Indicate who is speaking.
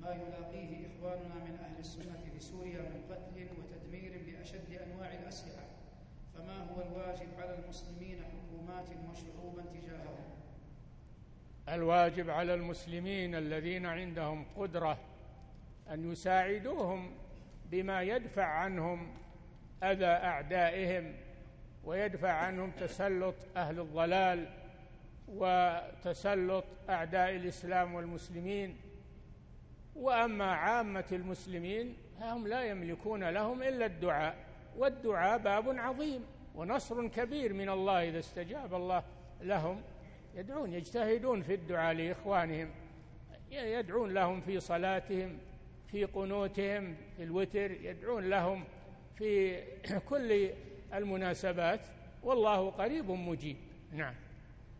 Speaker 1: ما يلاقيه إخواننا من أهل السنة في سوريا من قتل وتدمير بأشد أنواع الأسلحة. فما هو الواجب على المسلمين حكومات وشعوبا تجاههم؟
Speaker 2: الواجب على المسلمين الذين عندهم قدرة أن يساعدوهم بما يدفع عنهم أذى أعدائهم ويدفع عنهم تسلط أهل الضلال وتسلط أعداء الإسلام والمسلمين. وأما عامة المسلمين فهم لا يملكون لهم إلا الدعاء. والدعاء باب عظيم ونصر كبير من الله إذا استجاب الله لهم. يدعون يجتهدون في الدعاء لإخوانهم. يدعون لهم في صلاتهم في قنوتهم في الوتر. يدعون لهم في كل المناسبات. والله قريب مجيب. نعم.